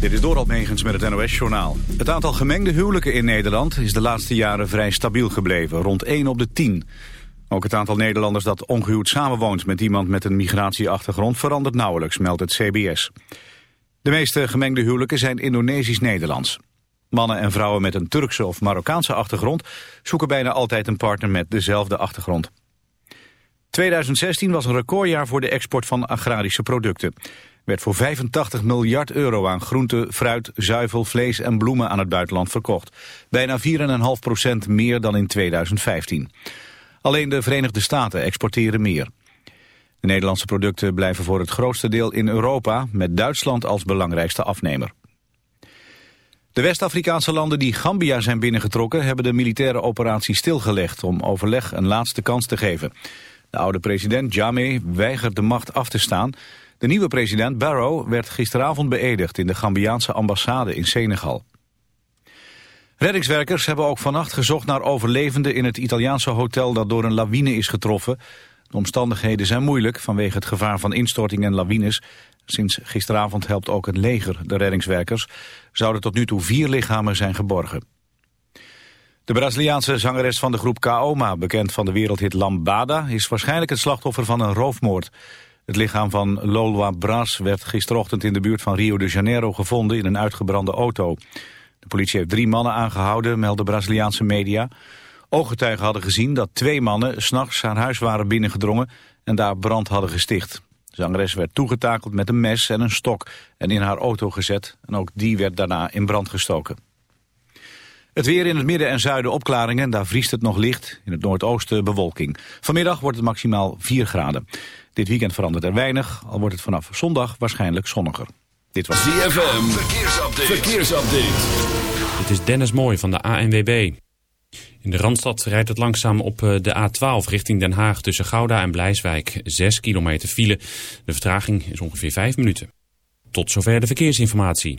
Dit is Doral Megens met het NOS-journaal. Het aantal gemengde huwelijken in Nederland is de laatste jaren vrij stabiel gebleven, rond 1 op de 10. Ook het aantal Nederlanders dat ongehuwd samenwoont met iemand met een migratieachtergrond verandert nauwelijks, meldt het CBS. De meeste gemengde huwelijken zijn Indonesisch-Nederlands. Mannen en vrouwen met een Turkse of Marokkaanse achtergrond zoeken bijna altijd een partner met dezelfde achtergrond. 2016 was een recordjaar voor de export van agrarische producten. Werd voor 85 miljard euro aan groente, fruit, zuivel, vlees en bloemen aan het buitenland verkocht. Bijna 4,5 procent meer dan in 2015. Alleen de Verenigde Staten exporteren meer. De Nederlandse producten blijven voor het grootste deel in Europa... met Duitsland als belangrijkste afnemer. De West-Afrikaanse landen die Gambia zijn binnengetrokken... hebben de militaire operatie stilgelegd om overleg een laatste kans te geven. De oude president Jammeh weigert de macht af te staan. De nieuwe president Barrow werd gisteravond beëdigd in de Gambiaanse ambassade in Senegal. Reddingswerkers hebben ook vannacht gezocht naar overlevenden in het Italiaanse hotel dat door een lawine is getroffen. De omstandigheden zijn moeilijk vanwege het gevaar van instorting en lawines. Sinds gisteravond helpt ook het leger de reddingswerkers. Zouden tot nu toe vier lichamen zijn geborgen. De Braziliaanse zangeres van de groep Kaoma, bekend van de wereldhit Lambada, is waarschijnlijk het slachtoffer van een roofmoord. Het lichaam van Lolwa Bras werd gisterochtend in de buurt van Rio de Janeiro gevonden in een uitgebrande auto. De politie heeft drie mannen aangehouden, melden Braziliaanse media. Ooggetuigen hadden gezien dat twee mannen s'nachts haar huis waren binnengedrongen en daar brand hadden gesticht. De zangeres werd toegetakeld met een mes en een stok en in haar auto gezet. En ook die werd daarna in brand gestoken. Het weer in het midden en zuiden opklaringen, daar vriest het nog licht. In het noordoosten bewolking. Vanmiddag wordt het maximaal 4 graden. Dit weekend verandert er weinig, al wordt het vanaf zondag waarschijnlijk zonniger. Dit was ZFM, verkeersupdate. verkeersupdate. Dit is Dennis Mooij van de ANWB. In de Randstad rijdt het langzaam op eh, de A12 richting Den Haag tussen Gouda en Blijswijk. 6 kilometer file. De vertraging is ongeveer 5 minuten. Tot zover de verkeersinformatie.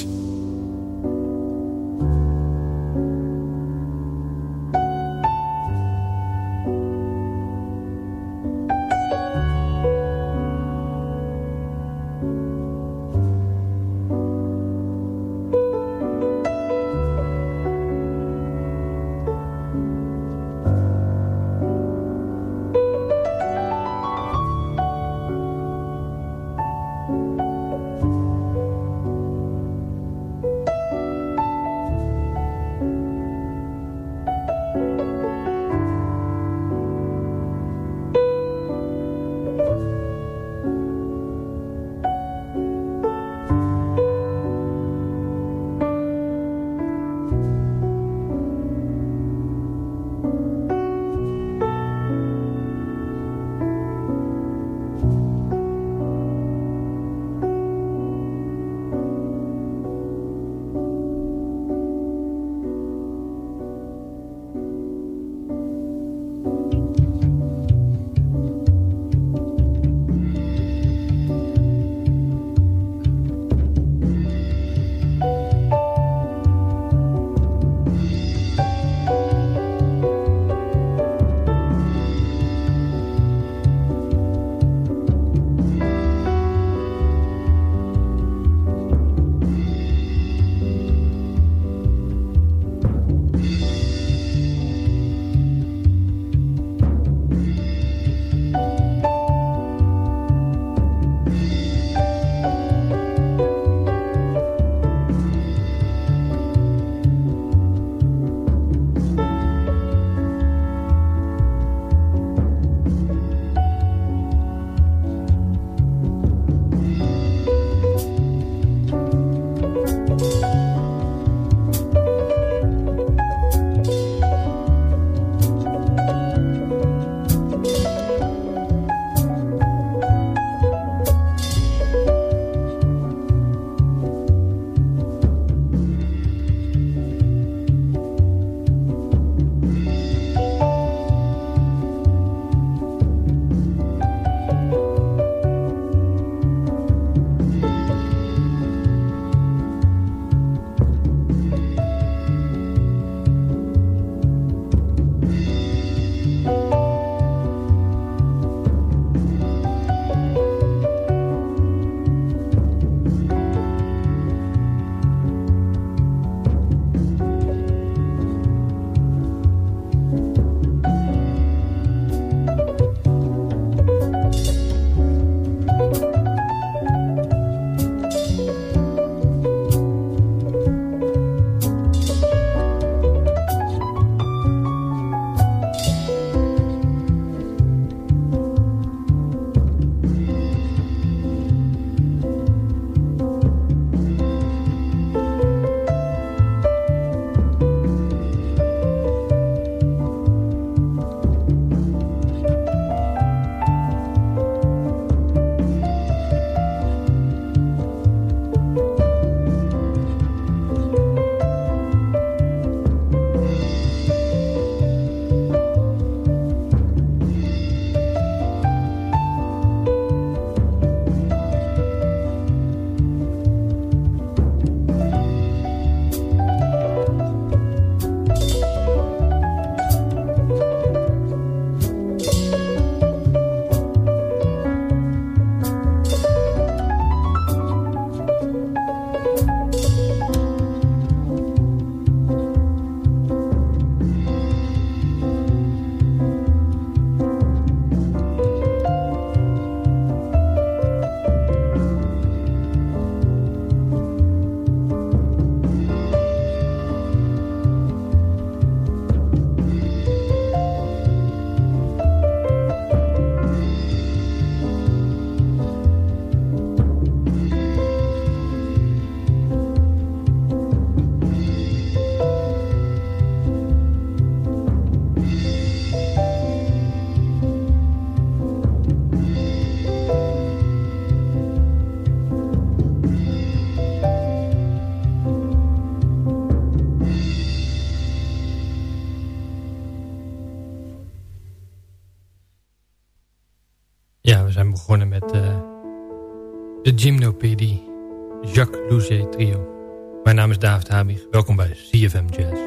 Welkom bij CFM Jazz.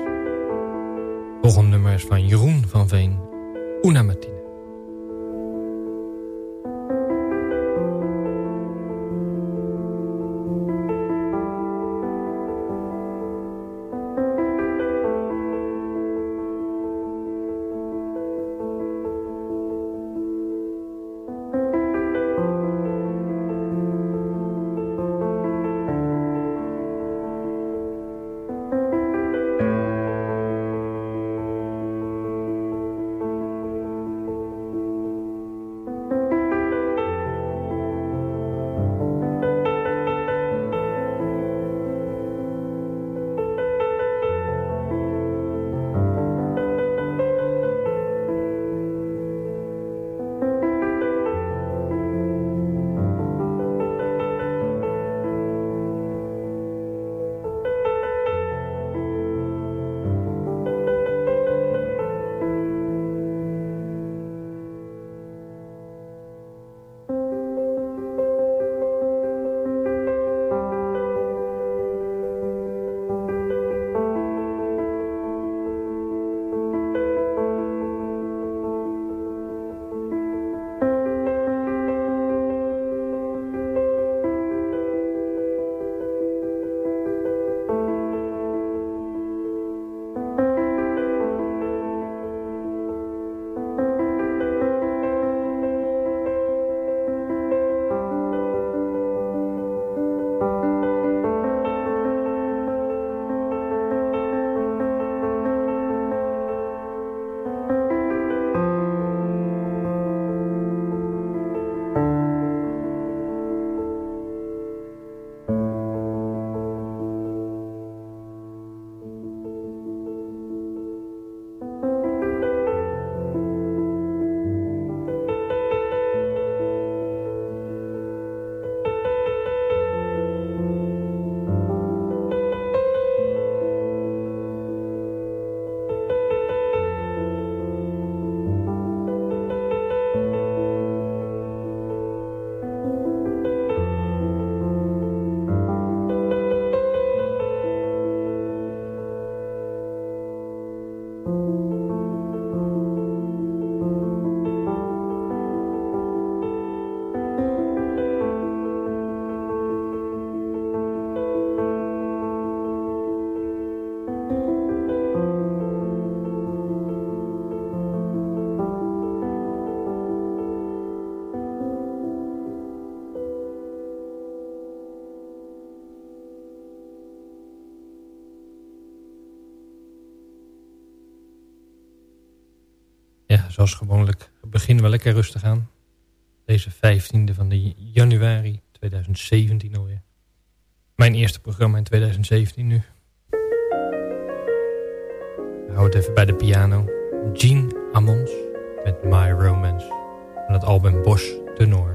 Volgende nummer is van Jeroen van zoals gewoonlijk beginnen we lekker rustig aan. Deze 15e van de januari 2017 alweer. Mijn eerste programma in 2017 nu. Hou het even bij de piano. Jean Ammons met My Romance. Van het album Bosch Tenor.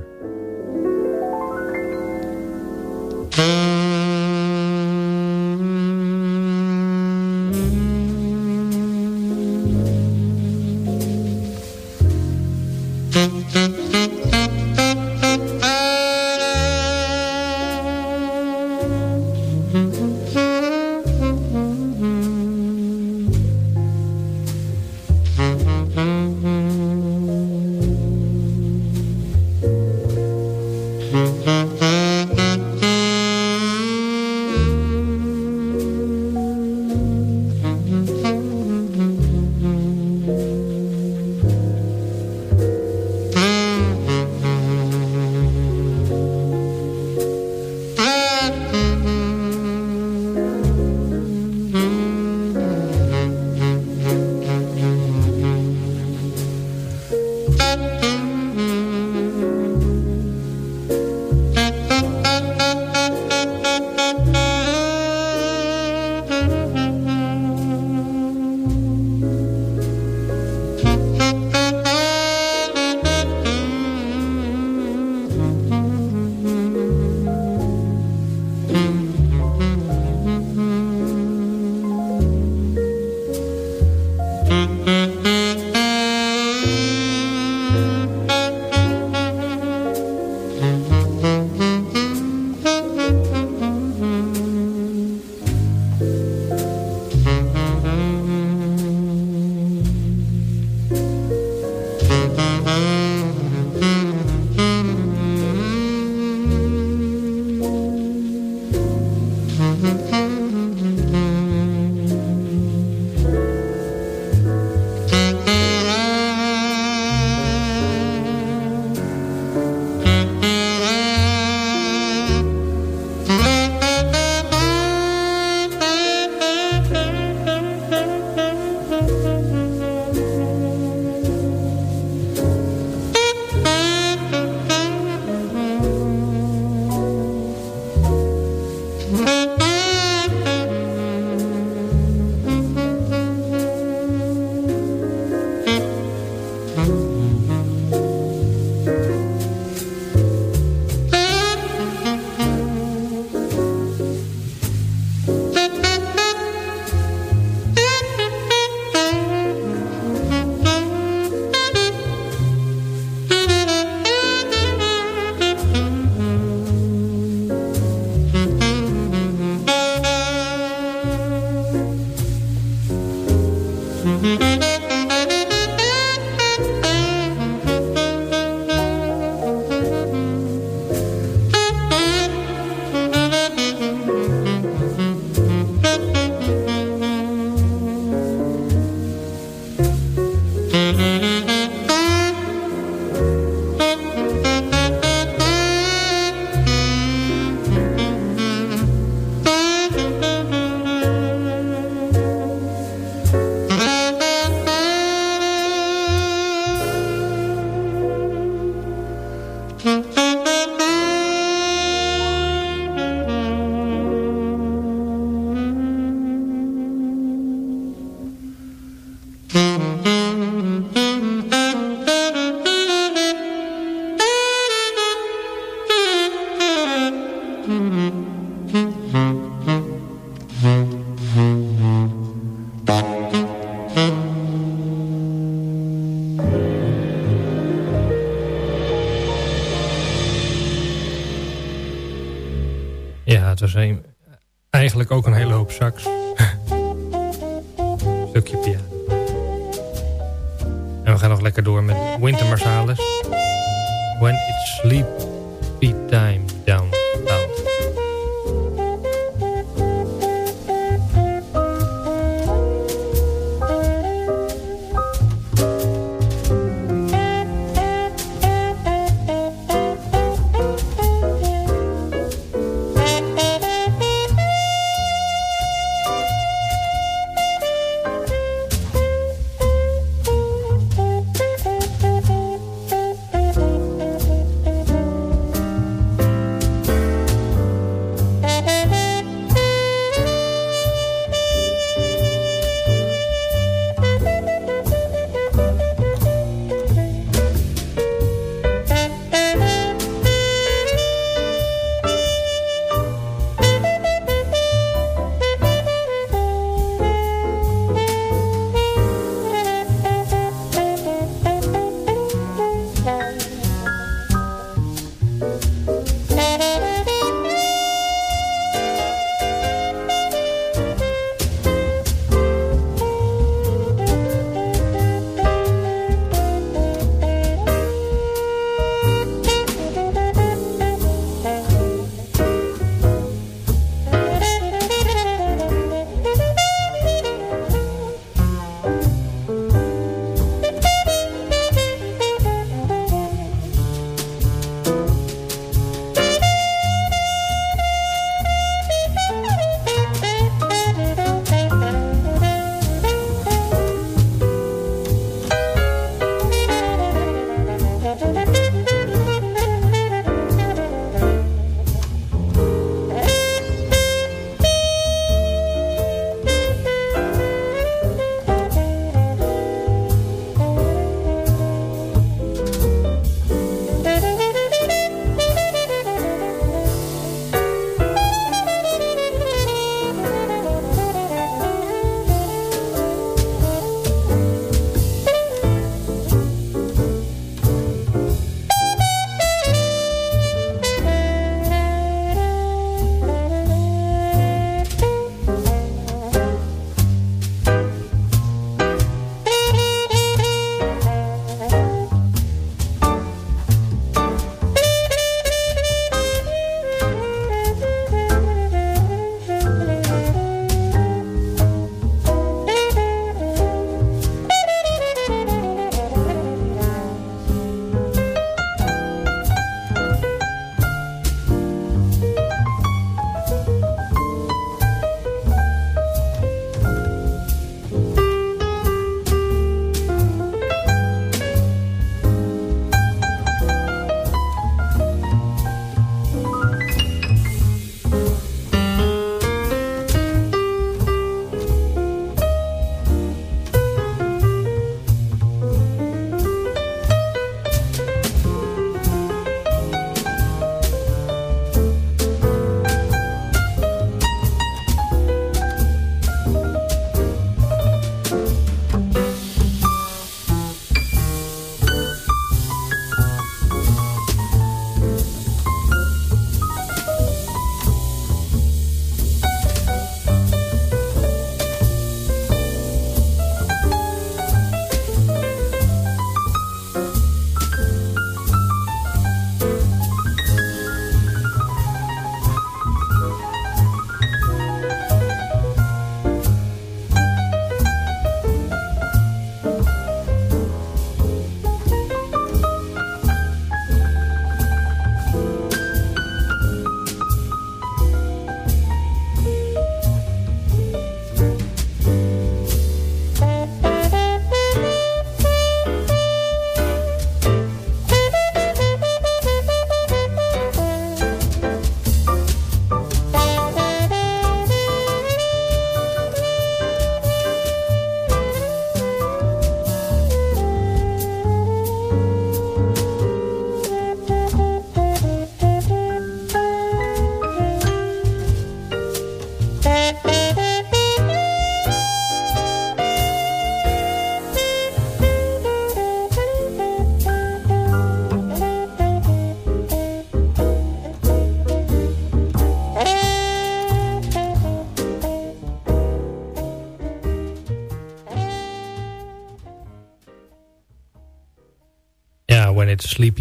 Was een, eigenlijk ook een hele hoop sax.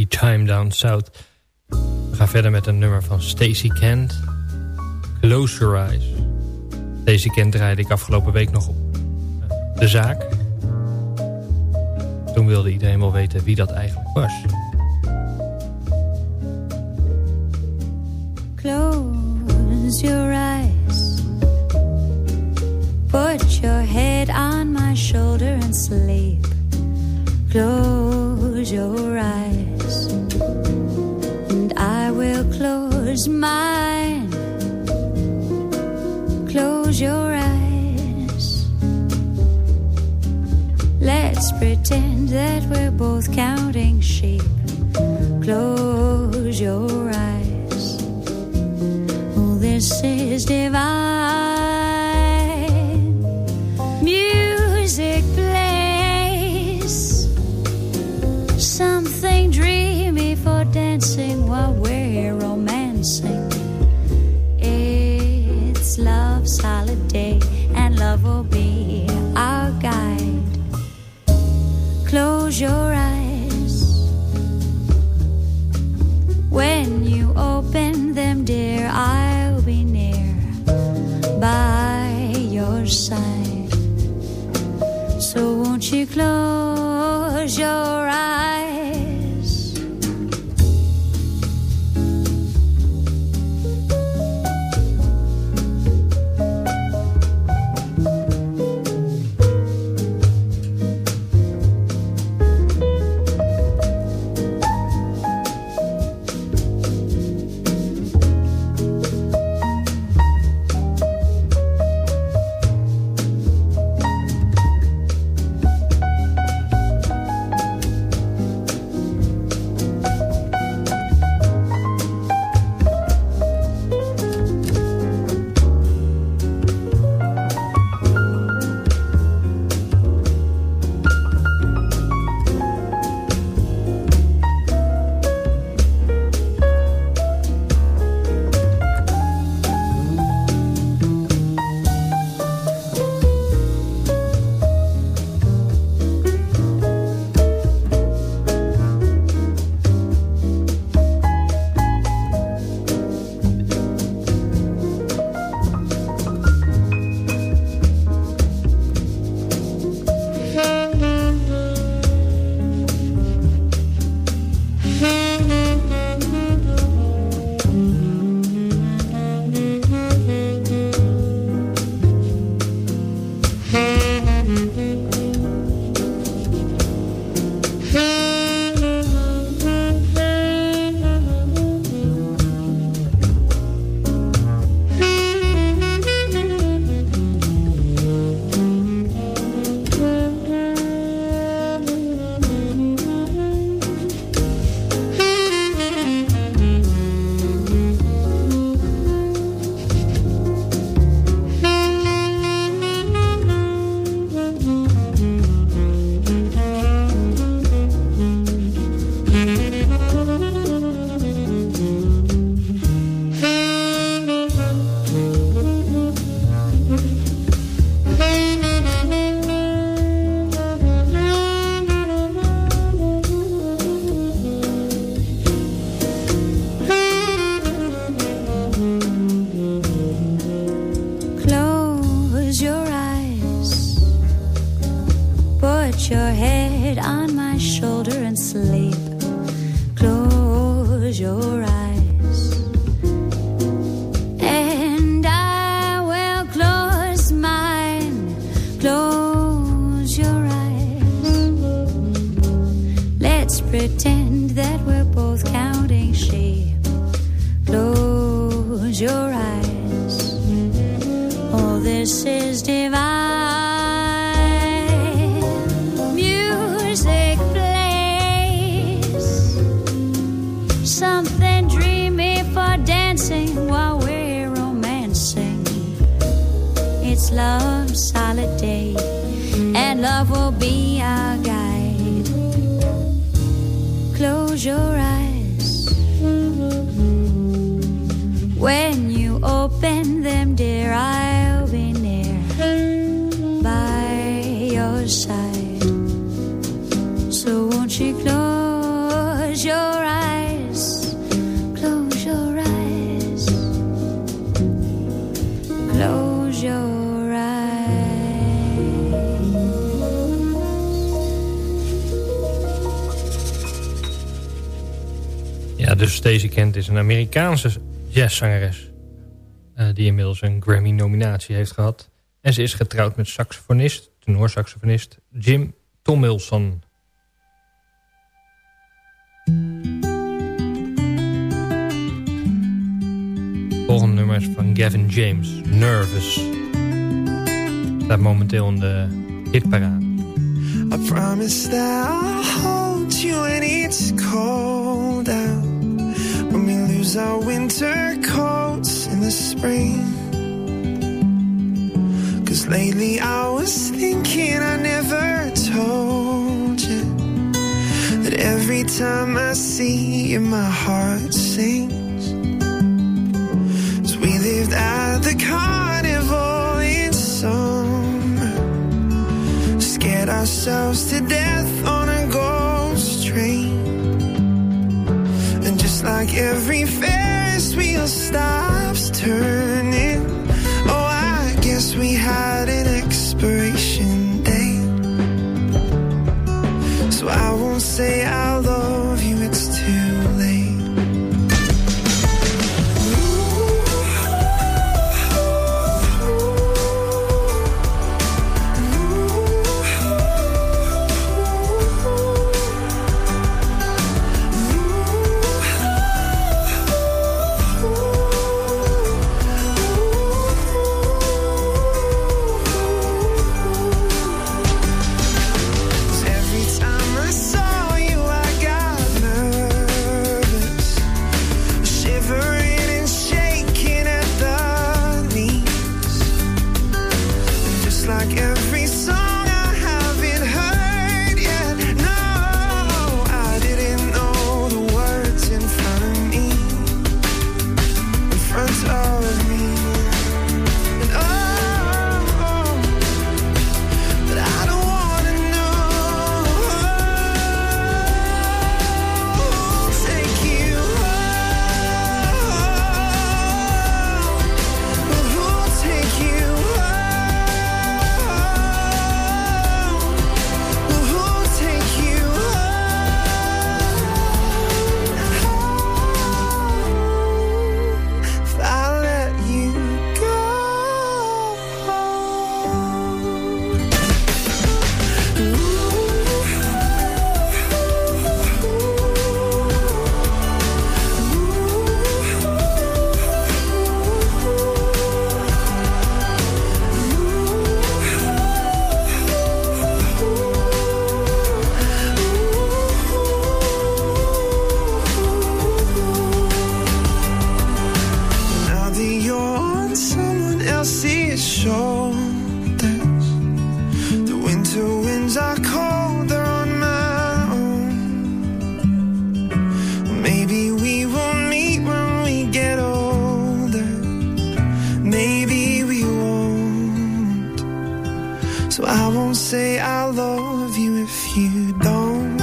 Time Down South. We gaan verder met een nummer van Stacy Kent. Close Your Eyes. Stacy Kent draaide ik afgelopen week nog op eh, de zaak. Toen wilde iedereen wel weten wie dat eigenlijk was. day. Stacey Kent is een Amerikaanse jazzzangeres... Uh, die inmiddels een Grammy-nominatie heeft gehad. En ze is getrouwd met saxofonist, tenorsaxofonist Jim Tomilson. Volgende nummer is van Gavin James, Nervous. Staat momenteel in de hitparade. I promise I'll hold you when it's cold out. We lose our winter coats in the spring. Cause lately I was thinking I never told you. That every time I see you my heart sings. As we lived at the carnival in summer. Scared ourselves to death like every Ferris wheel stops turning. Oh, I guess we had an expiration date. So I won't say say I love you if you don't.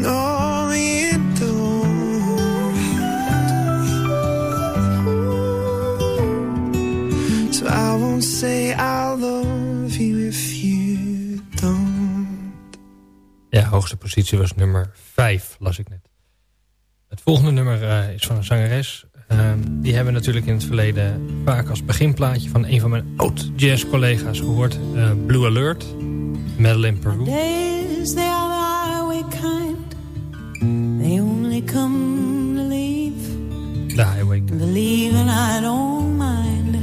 No, you don't. So I won't say I love you if you don't. Ja, hoogste positie was nummer 5, las ik net. Het volgende nummer eh, is van een zangeres. Ehm, die hebben we natuurlijk in het verleden vaak als beginplaatje van een van mijn oud-jazz-collega's gehoord. eh, Blue Alert, Madeline Peru. Days they are the highway kind. They only come to leave. De Highway. Believe and I don't mind.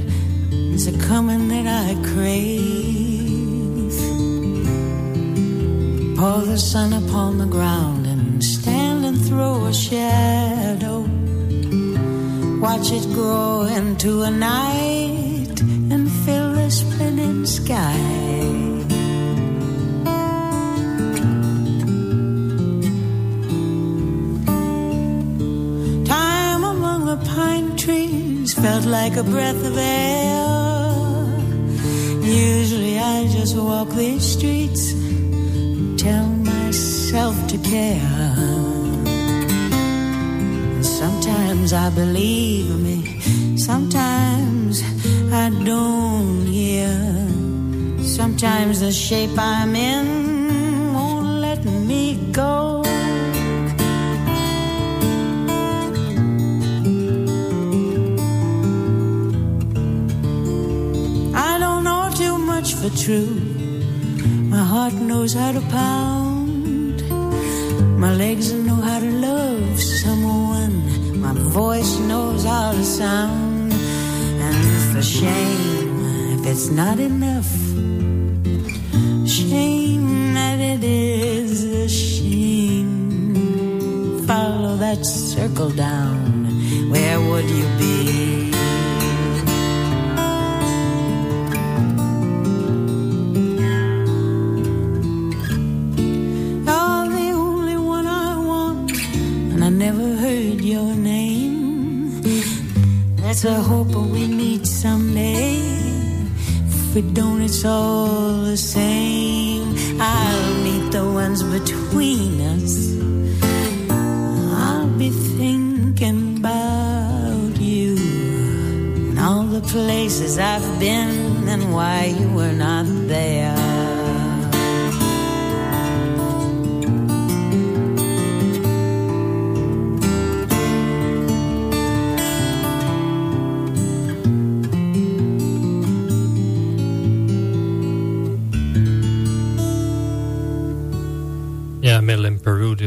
It's a coming that I crave. Pour the sun upon the ground and stand and throw a shadow. Watch it grow into a night and fill the splendid sky. Time among the pine trees felt like a breath of air. Usually I just walk these streets and tell myself to care. Sometimes I believe me, sometimes I don't hear. Sometimes the shape I'm in won't let me go. I don't know too much for true. My heart knows how to pound, my legs know how to love voice knows how to sound. And for shame, if it's not enough, shame that it is a shame. Follow that circle down. Where would you be? If we don't, it's all the same. I'll meet the ones between us. I'll be thinking about you and all the places I've been and why you were not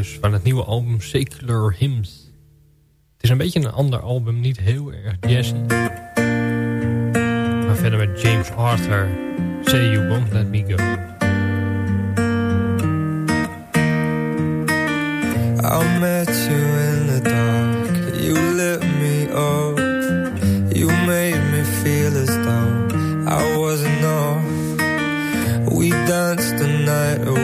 dus van het nieuwe album Secular Hymns. Het is een beetje een ander album, niet heel erg jazzy. Maar verder met James Arthur, Say You Won't Let Me Go. I met you in the dark. You lit me up. You made me feel as though I was enough. We danced the night away.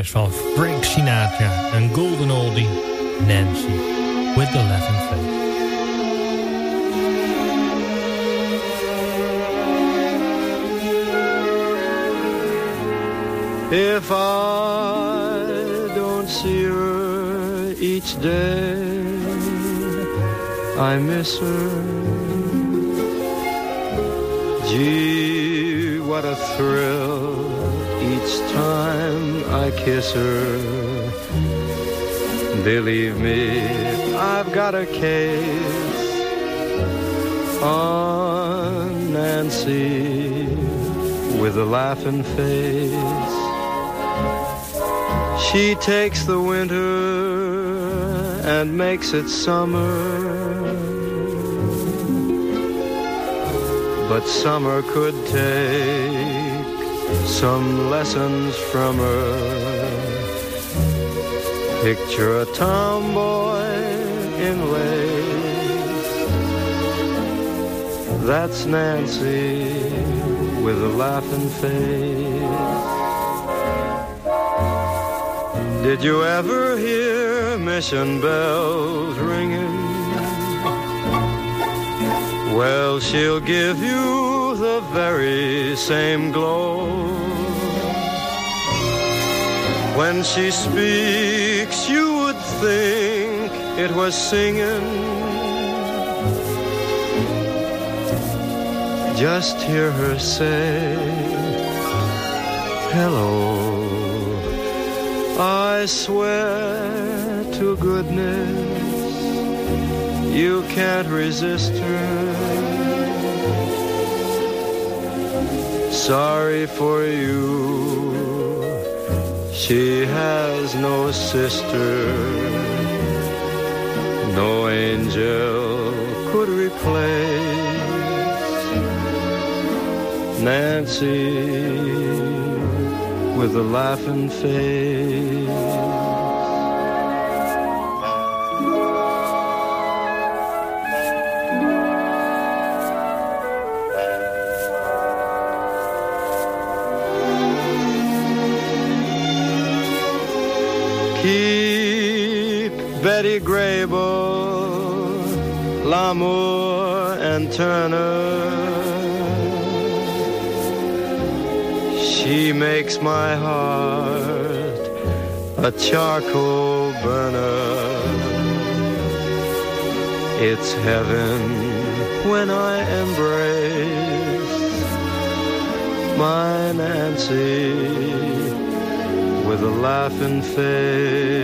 Is van Frank Sinatra. Een golden oldie. Nancy. With the laughing face. If I don't see her each day, I miss her. Gee, what a thrill each time I kiss her. Believe me, I've got a case on Nancy with a laughing face. She takes the winter and makes it summer. But summer could take some lessons from her. Picture a tomboy in lace. That's Nancy with a laughing face. Did you ever hear mission bells ringing? Well, she'll give you very same glow. When she speaks, you would think it was singing. Just hear her say, hello. I swear to goodness you can't resist her. Sorry for you, she has no sister. No angel could replace Nancy with a laughing face. Keep Betty Grable, Lamour and Turner She makes my heart a charcoal burner. It's heaven when I embrace my Nancy with a laughing face.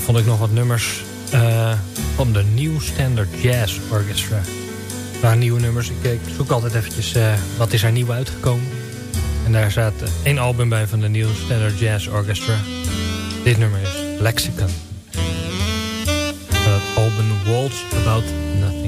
vond ik nog wat nummers uh, van de New Standard Jazz Orchestra. Waren nieuwe nummers. Ik, ik zoek altijd eventjes uh, wat is er nieuw uitgekomen. En daar staat één album bij van de New Standard Jazz Orchestra. Dit nummer is Lexicon. Het album Waltz About Nothing.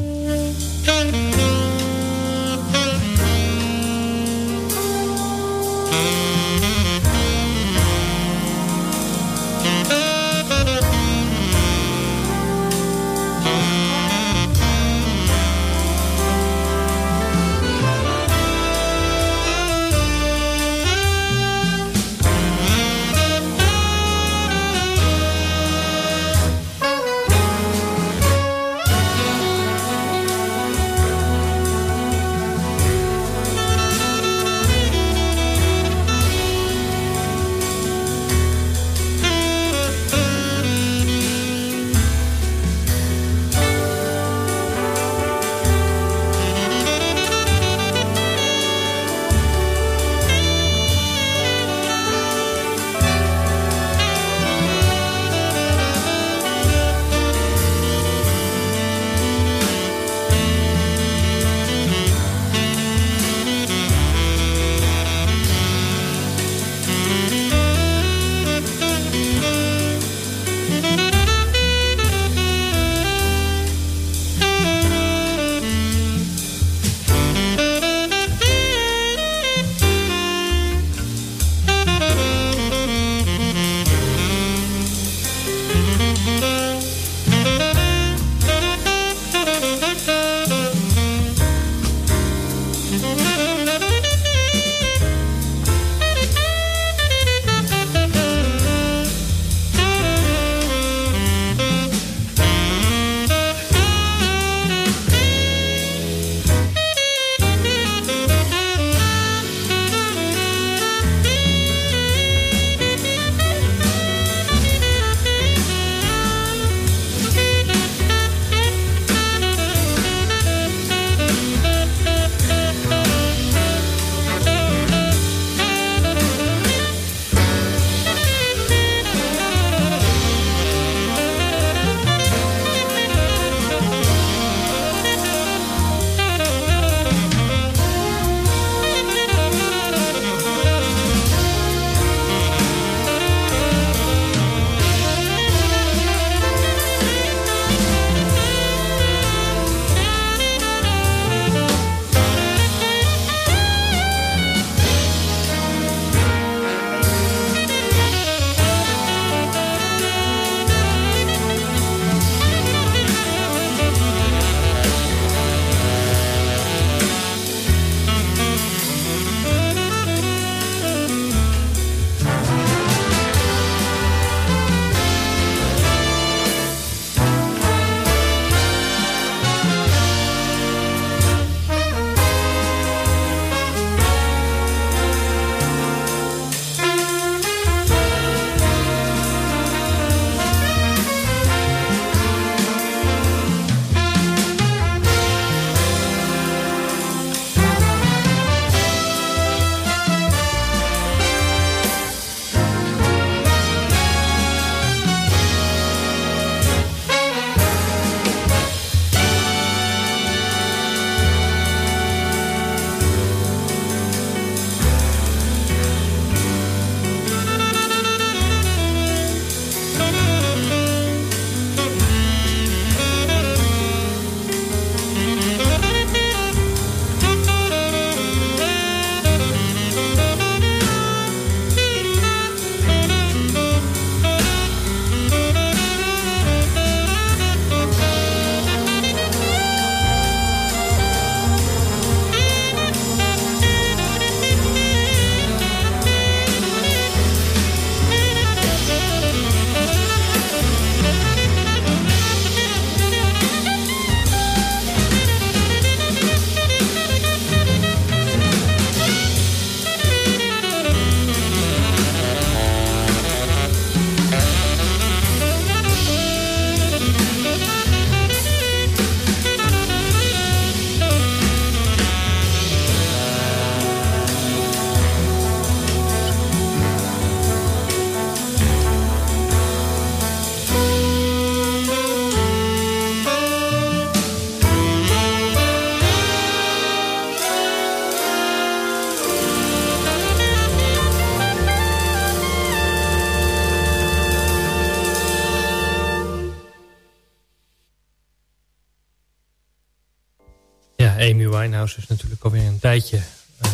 Winehouse is natuurlijk alweer een tijdje uh,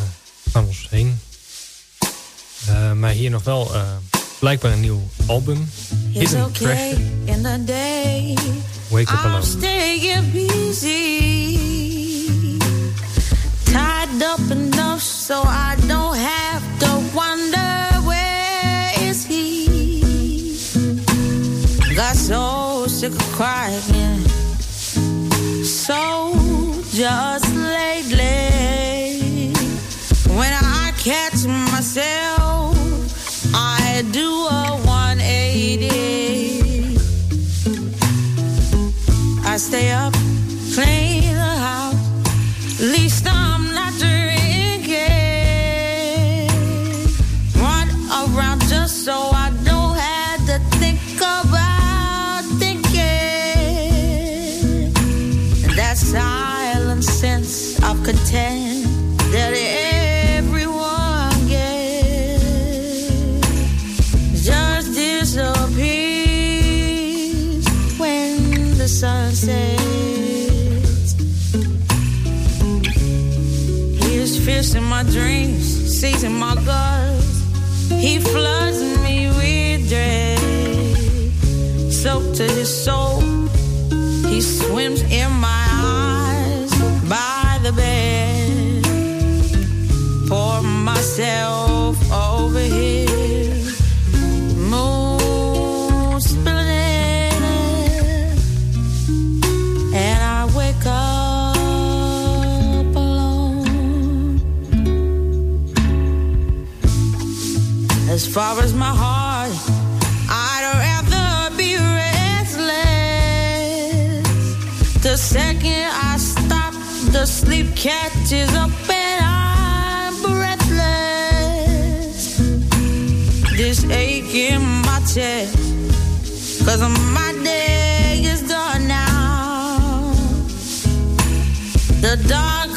van ons heen. Uh, maar hier nog wel uh, blijkbaar een nieuw album. Hidden okay Treasure. In the day, Wake Up Alone. staying busy. Tied up enough so I don't have to wonder where is he. Got so sick of crying. So just lately, when I catch myself, I do a 180. I stay up, clean that everyone gets just disappears when the sun sets. Fierce in my dreams, seizing my guts. He floods me with dread, soaked to his soul. He swims myself over here. Moon spilling in. And I wake up alone. As far as my heart, I'd rather be restless. The second I stop, the sleep catches up chest, cause my day is done now. The dark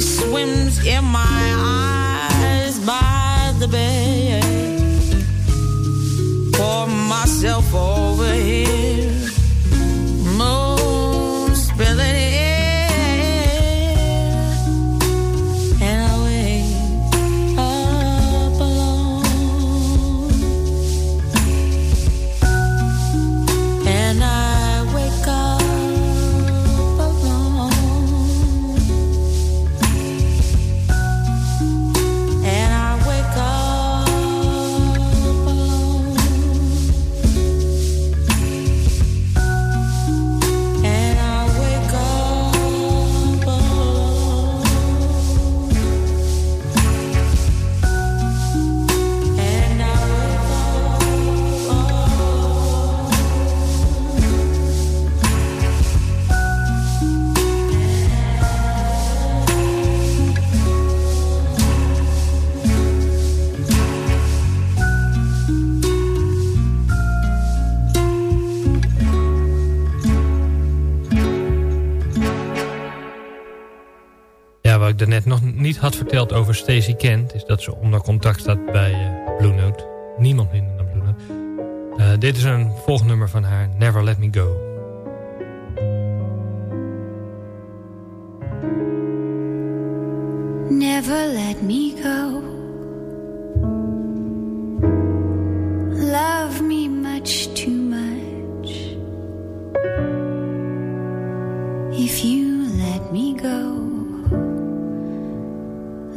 Swims in my eyes by the bed. Pour myself over verteld over Stacey Kent... is dat ze onder contract staat bij eh, Blue Note. Niemand minder dan Blue Note. Eh, dit is een volgnummer van haar, Never Let Me Go. Never let me go.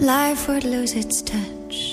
Life would lose its touch.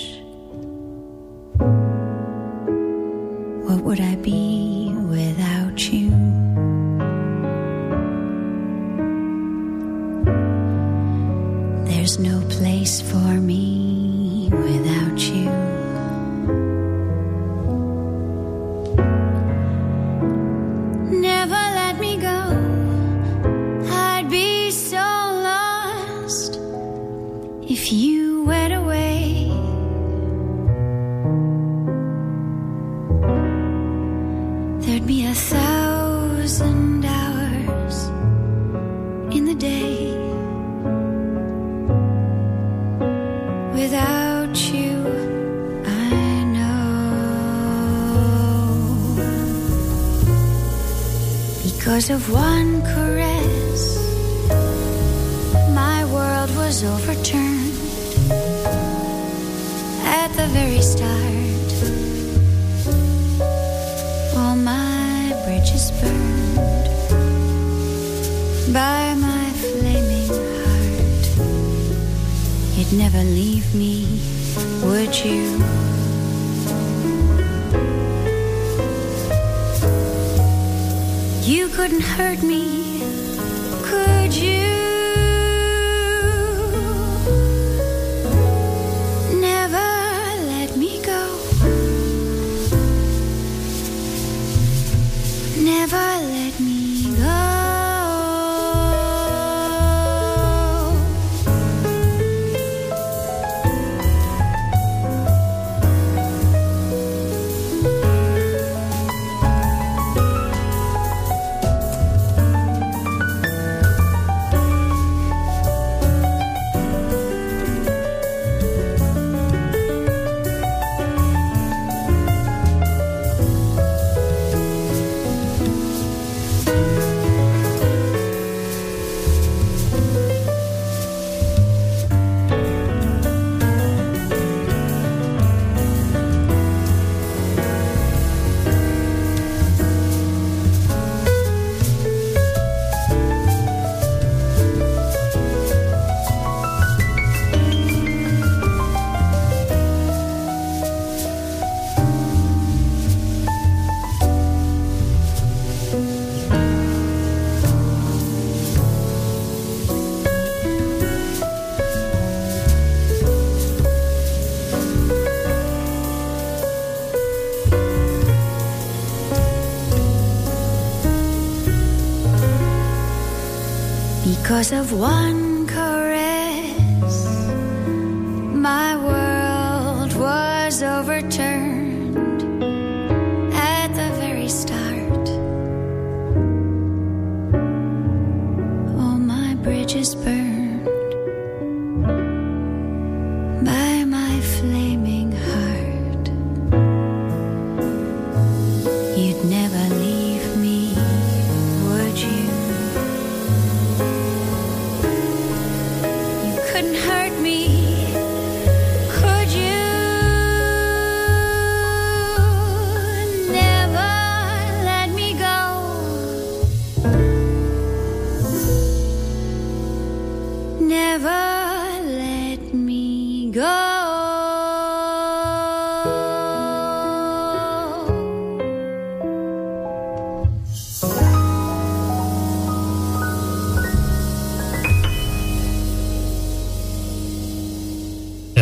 because of one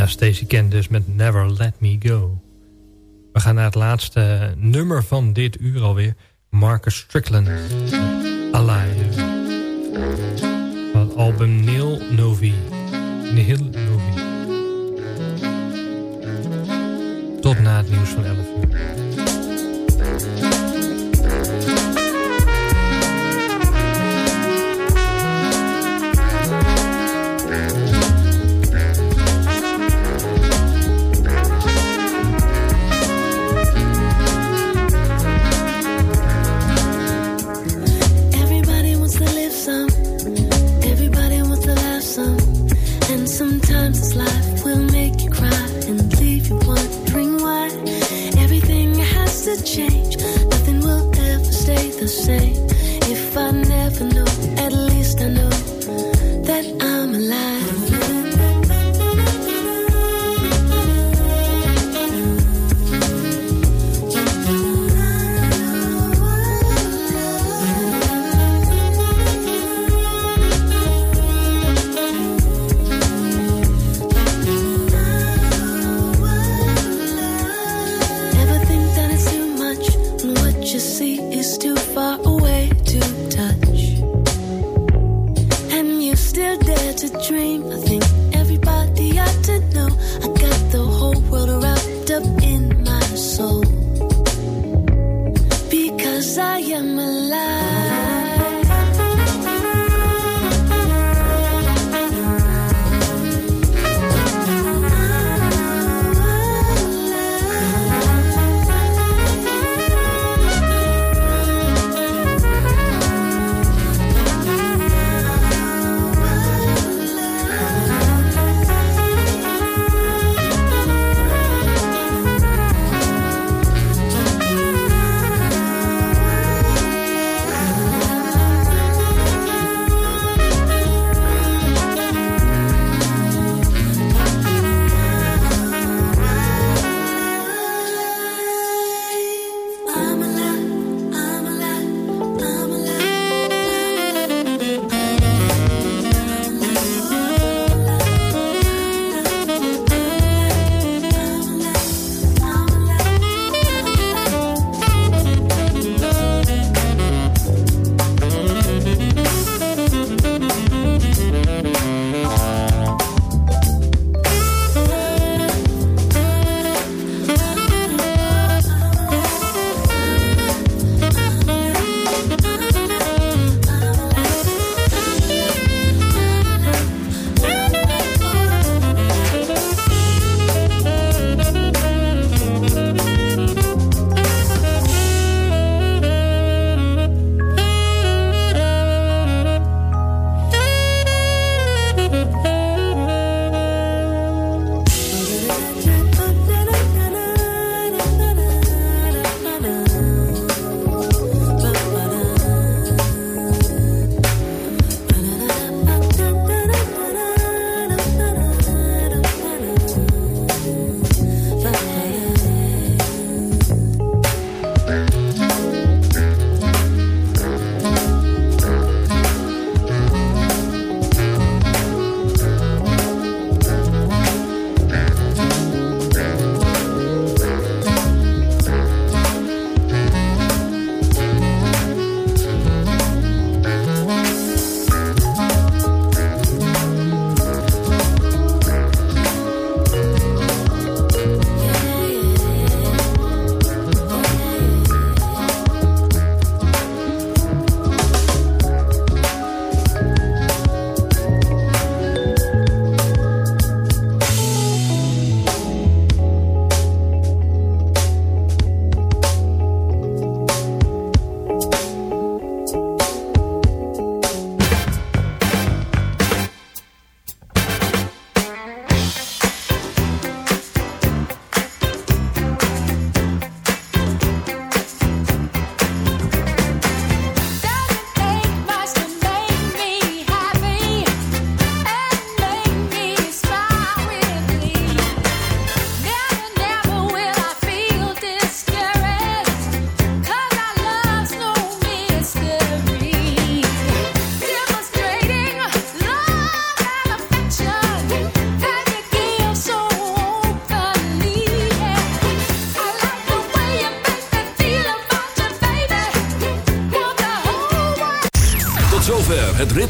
Stacey Kent dus met Never Let Me Go. We gaan naar het laatste nummer van dit uur alweer. Marcus Strickland, Alive. Van het album Neil Novi. Neil Novi. Tot na het nieuws van 11 uur. change. Nothing will ever stay the same. If I never know, at least I know.